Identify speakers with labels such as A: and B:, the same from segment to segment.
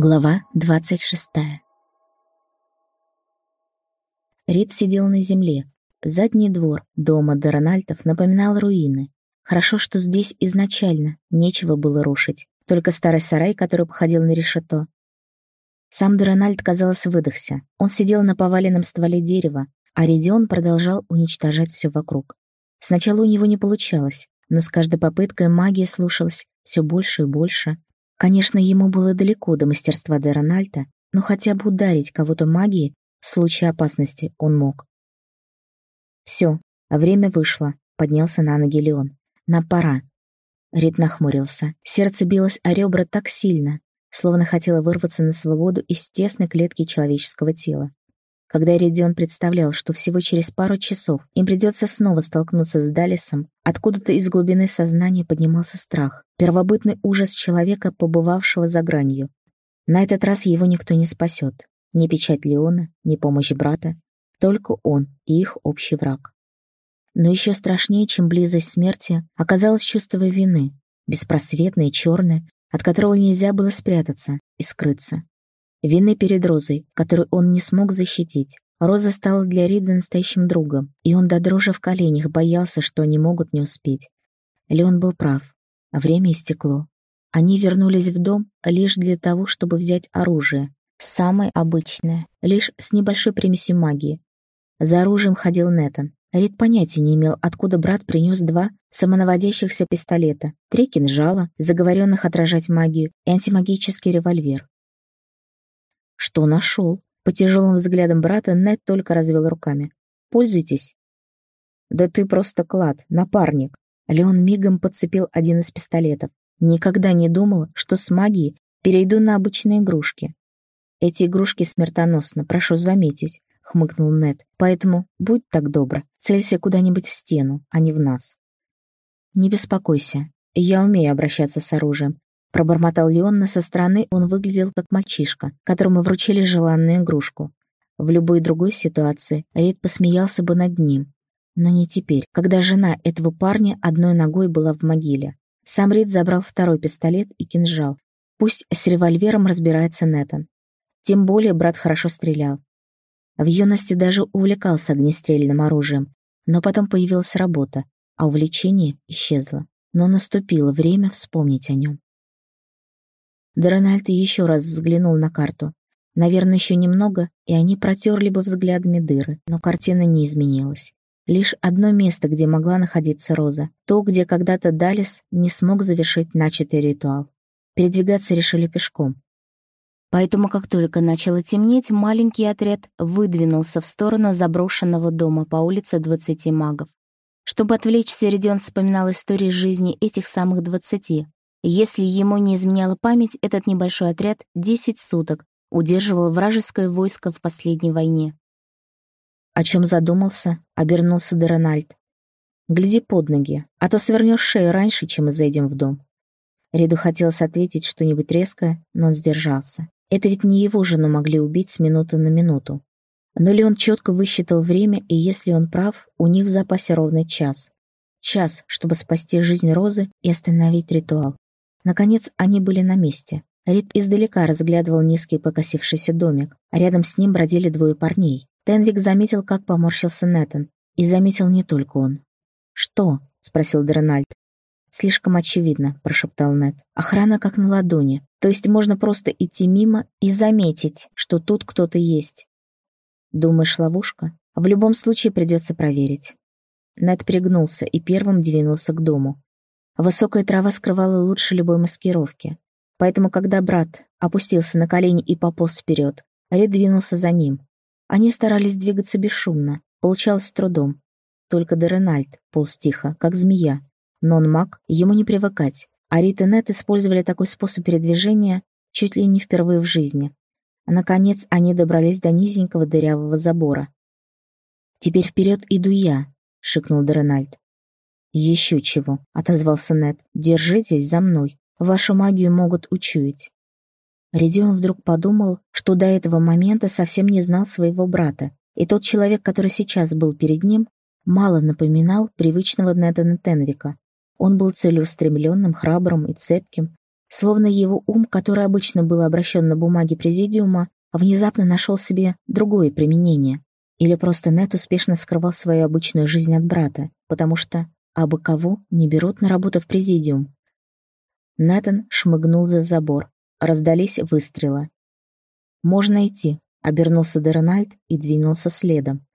A: Глава двадцать шестая Рид сидел на земле. Задний двор дома Дорональтов напоминал руины. Хорошо, что здесь изначально нечего было рушить, только старый сарай, который походил на решето. Сам Дорональд, казалось, выдохся. Он сидел на поваленном стволе дерева, а Редион продолжал уничтожать все вокруг. Сначала у него не получалось, но с каждой попыткой магия слушалась все больше и больше. Конечно, ему было далеко до мастерства Дерональда, но хотя бы ударить кого-то магией в случае опасности он мог. Все, время вышло, поднялся на ноги Леон. Нам пора. Рид нахмурился. Сердце билось о ребра так сильно, словно хотело вырваться на свободу из тесной клетки человеческого тела. Когда Редион представлял, что всего через пару часов им придется снова столкнуться с Далисом, откуда-то из глубины сознания поднимался страх, первобытный ужас человека, побывавшего за гранью. На этот раз его никто не спасет. Ни печать Леона, ни помощь брата. Только он и их общий враг. Но еще страшнее, чем близость смерти, оказалось чувство вины, беспросветное черное, от которого нельзя было спрятаться и скрыться. Вины перед Розой, которую он не смог защитить. Роза стала для Рида настоящим другом, и он до дрожи в коленях боялся, что они могут не успеть. Леон был прав. Время истекло. Они вернулись в дом лишь для того, чтобы взять оружие. Самое обычное, лишь с небольшой примесью магии. За оружием ходил Нетан. Рид понятия не имел, откуда брат принес два самонаводящихся пистолета, три кинжала, заговоренных отражать магию, и антимагический револьвер. Что нашел? По тяжелым взглядам брата Нед только развел руками. Пользуйтесь. Да ты просто клад, напарник. Леон мигом подцепил один из пистолетов. Никогда не думал, что с магией перейду на обычные игрушки. Эти игрушки смертоносны, прошу заметить, хмыкнул Нед. Поэтому будь так добра, целься куда-нибудь в стену, а не в нас. Не беспокойся, я умею обращаться с оружием. Пробормотал Леонна со стороны, он выглядел как мальчишка, которому вручили желанную игрушку. В любой другой ситуации Рид посмеялся бы над ним. Но не теперь, когда жена этого парня одной ногой была в могиле. Сам Рид забрал второй пистолет и кинжал. Пусть с револьвером разбирается Нетан. Тем более брат хорошо стрелял. В юности даже увлекался огнестрельным оружием, но потом появилась работа, а увлечение исчезло. Но наступило время вспомнить о нем. Дорональд еще раз взглянул на карту. Наверное, еще немного, и они протерли бы взглядами дыры, но картина не изменилась. Лишь одно место, где могла находиться Роза. То, где когда-то Далис не смог завершить начатый ритуал. Передвигаться решили пешком. Поэтому, как только начало темнеть, маленький отряд выдвинулся в сторону заброшенного дома по улице двадцати магов. Чтобы отвлечься, Редион вспоминал истории жизни этих самых двадцати, если ему не изменяла память, этот небольшой отряд 10 суток удерживал вражеское войско в последней войне. О чем задумался, обернулся Дерональд. «Гляди под ноги, а то свернешь шею раньше, чем мы зайдем в дом». Риду хотелось ответить что-нибудь резкое, но он сдержался. Это ведь не его жену могли убить с минуты на минуту. Но ли он четко высчитал время, и если он прав, у них в запасе ровно час. Час, чтобы спасти жизнь Розы и остановить ритуал. Наконец, они были на месте. Рид издалека разглядывал низкий покосившийся домик, а рядом с ним бродили двое парней. Тенвик заметил, как поморщился Нэтан. И заметил не только он. «Что?» — спросил Дрональд. «Слишком очевидно», — прошептал Нет. «Охрана как на ладони. То есть можно просто идти мимо и заметить, что тут кто-то есть». «Думаешь, ловушка? В любом случае придется проверить». Нет пригнулся и первым двинулся к дому. Высокая трава скрывала лучше любой маскировки. Поэтому, когда брат опустился на колени и пополз вперед, Рид двинулся за ним. Они старались двигаться бесшумно, получалось с трудом. Только Деренальд полз тихо, как змея. Но он маг, ему не привыкать. А Рид и Нет использовали такой способ передвижения чуть ли не впервые в жизни. Наконец они добрались до низенького дырявого забора. «Теперь вперед иду я», — шикнул Деренальд. «Еще чего», — отозвался Нед. «Держитесь за мной. Вашу магию могут учуять». Редион вдруг подумал, что до этого момента совсем не знал своего брата, и тот человек, который сейчас был перед ним, мало напоминал привычного Недана Тенвика. Он был целеустремленным, храбрым и цепким, Словно его ум, который обычно был обращен на бумаги Президиума, внезапно нашел себе другое применение. Или просто Нет успешно скрывал свою обычную жизнь от брата, потому что абы кого не берут на работу в Президиум. Нэтан шмыгнул за забор. Раздались выстрелы. «Можно идти», — обернулся Дерональд и двинулся следом.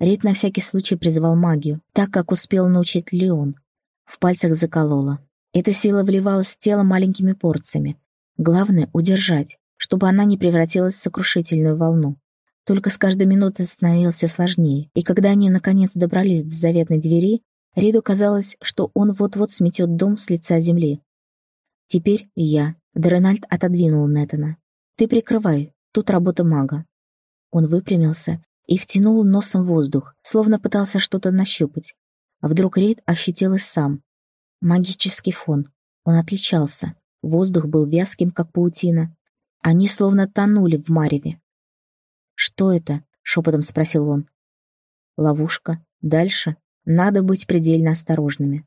A: Рид на всякий случай призвал магию, так как успел научить Леон. В пальцах заколола. Эта сила вливалась в тело маленькими порциями. Главное — удержать, чтобы она не превратилась в сокрушительную волну. Только с каждой минутой становилось все сложнее, и когда они наконец добрались до заветной двери, Риду казалось, что он вот-вот сметет дом с лица земли. «Теперь я», — Дональд отодвинул Нетана. «Ты прикрывай, тут работа мага». Он выпрямился и втянул носом воздух, словно пытался что-то нащупать. А вдруг Рид ощутил и сам. Магический фон. Он отличался. Воздух был вязким, как паутина. Они словно тонули в мареве. «Что это?» — шепотом спросил он. «Ловушка. Дальше. Надо быть предельно осторожными».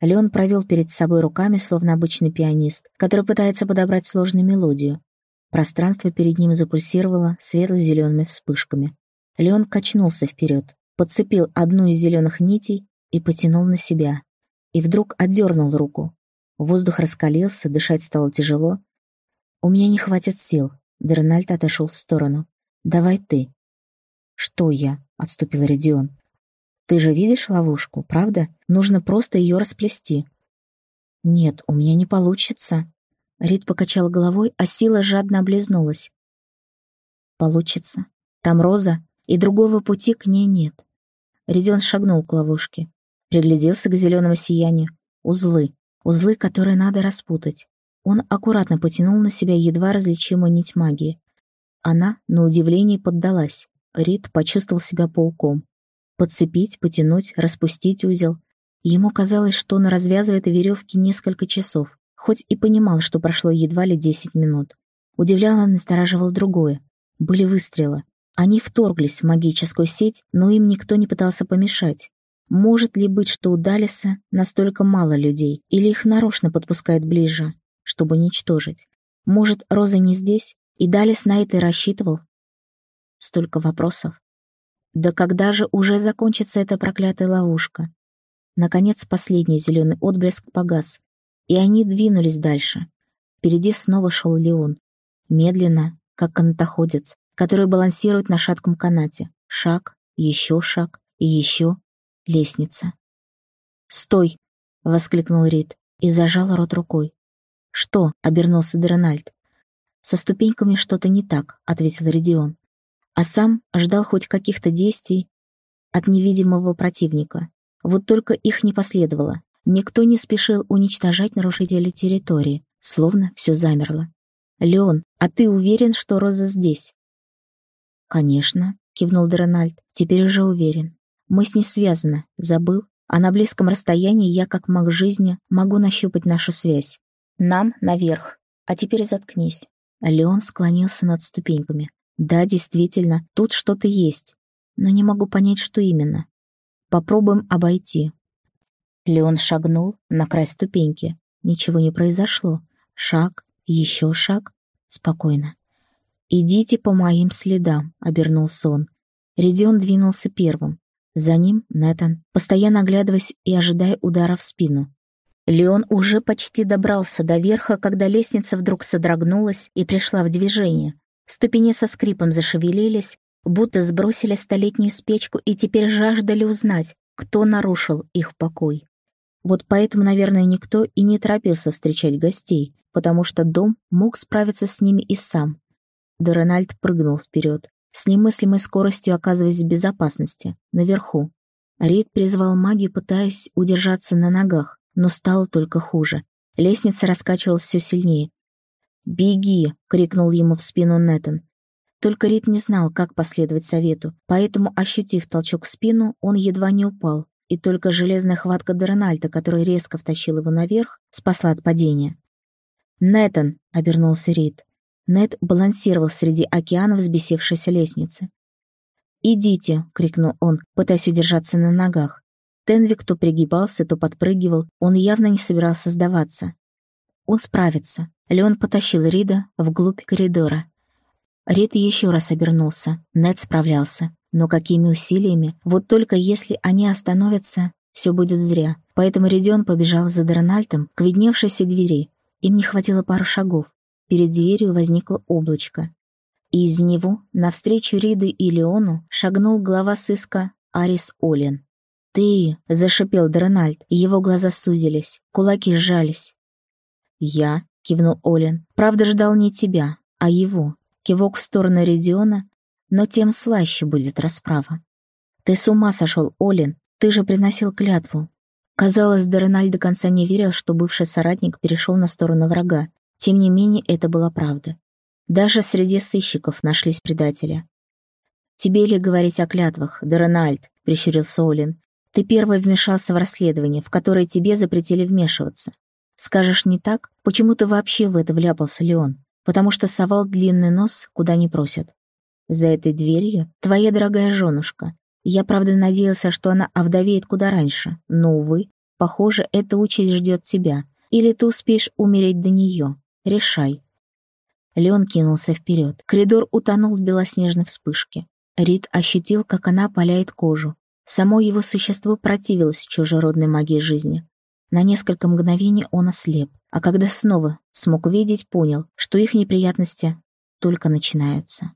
A: Леон провел перед собой руками, словно обычный пианист, который пытается подобрать сложную мелодию. Пространство перед ним запульсировало светло-зелеными вспышками. Леон качнулся вперед, подцепил одну из зеленых нитей и потянул на себя. И вдруг отдернул руку. Воздух раскалился, дышать стало тяжело. «У меня не хватит сил», — Дернальд отошел в сторону. «Давай ты». «Что я?» — отступил Редион. «Ты же видишь ловушку, правда? Нужно просто ее расплести». «Нет, у меня не получится». Рид покачал головой, а сила жадно облизнулась. «Получится. Там Роза, и другого пути к ней нет. Редион шагнул к ловушке, пригляделся к зеленому сиянию. Узлы, узлы, которые надо распутать. Он аккуратно потянул на себя едва различимую нить магии. Она, на удивление, поддалась. Рид почувствовал себя пауком. Подцепить, потянуть, распустить узел. Ему казалось, что он развязывает веревки несколько часов, хоть и понимал, что прошло едва ли десять минут. Удивляло и настораживало другое. Были выстрелы. Они вторглись в магическую сеть, но им никто не пытался помешать. Может ли быть, что у Далиса настолько мало людей, или их нарочно подпускают ближе, чтобы уничтожить? Может, Роза не здесь, и Далис на это и рассчитывал? Столько вопросов. Да когда же уже закончится эта проклятая ловушка? Наконец последний зеленый отблеск погас, и они двинулись дальше. Впереди снова шел Леон. Медленно, как канатоходец, который балансирует на шатком канате. Шаг, еще шаг и еще лестница. «Стой!» — воскликнул Рид и зажал рот рукой. «Что?» — обернулся Дрональд. «Со ступеньками что-то не так», — ответил Редион. А сам ждал хоть каких-то действий от невидимого противника. Вот только их не последовало. Никто не спешил уничтожать нарушителей территории, словно все замерло. «Леон, а ты уверен, что Роза здесь?» «Конечно», — кивнул Дональд, — «теперь уже уверен. Мы с ней связаны, забыл, а на близком расстоянии я, как маг жизни, могу нащупать нашу связь. Нам наверх. А теперь заткнись». Леон склонился над ступеньками. «Да, действительно, тут что-то есть, но не могу понять, что именно. Попробуем обойти». Леон шагнул на край ступеньки. Ничего не произошло. Шаг, еще шаг. Спокойно. «Идите по моим следам», — обернулся он. Редион двинулся первым. За ним Нетан, постоянно оглядываясь и ожидая удара в спину. Леон уже почти добрался до верха, когда лестница вдруг содрогнулась и пришла в движение. Ступени со скрипом зашевелились, будто сбросили столетнюю спечку и теперь жаждали узнать, кто нарушил их покой. Вот поэтому, наверное, никто и не торопился встречать гостей, потому что дом мог справиться с ними и сам. Дорональд прыгнул вперед, с немыслимой скоростью оказываясь в безопасности, наверху. Рид призвал магию, пытаясь удержаться на ногах, но стало только хуже. Лестница раскачивалась все сильнее. «Беги!» — крикнул ему в спину Нэтан. Только Рид не знал, как последовать совету, поэтому, ощутив толчок в спину, он едва не упал, и только железная хватка Дорональда, которая резко втащила его наверх, спасла от падения. «Нэтан!» — обернулся Рид. Нед балансировал среди океана взбесившейся лестницы. «Идите!» — крикнул он, пытаясь удержаться на ногах. Тенвик то пригибался, то подпрыгивал, он явно не собирался сдаваться. Он справится. Леон потащил Рида вглубь коридора. Рид еще раз обернулся. Нед справлялся. Но какими усилиями? Вот только если они остановятся, все будет зря. Поэтому Ридион побежал за Дональдом к видневшейся двери. Им не хватило пару шагов. Перед дверью возникло облачко. И из него, навстречу Риду и Леону, шагнул глава сыска Арис Олин. «Ты!» — зашипел Дональд, его глаза сузились, кулаки сжались. «Я?» — кивнул Олин. «Правда, ждал не тебя, а его». Кивок в сторону Редиона, но тем слаще будет расправа. «Ты с ума сошел, Олин! Ты же приносил клятву!» Казалось, Дональд до конца не верил, что бывший соратник перешел на сторону врага. Тем не менее, это была правда. Даже среди сыщиков нашлись предатели. «Тебе ли говорить о клятвах, Дорональд?» — прищурился Олин. «Ты первый вмешался в расследование, в которое тебе запретили вмешиваться. Скажешь не так? Почему ты вообще в это вляпался, Леон? Потому что совал длинный нос, куда не просят. За этой дверью твоя дорогая женушка. Я, правда, надеялся, что она овдовеет куда раньше, но, увы, похоже, эта участь ждет тебя. Или ты успеешь умереть до нее. Решай». Леон кинулся вперед. Коридор утонул в белоснежной вспышке. Рид ощутил, как она паляет кожу. Само его существо противилось чужеродной магии жизни. На несколько мгновений он ослеп, а когда снова смог видеть, понял, что их неприятности только начинаются.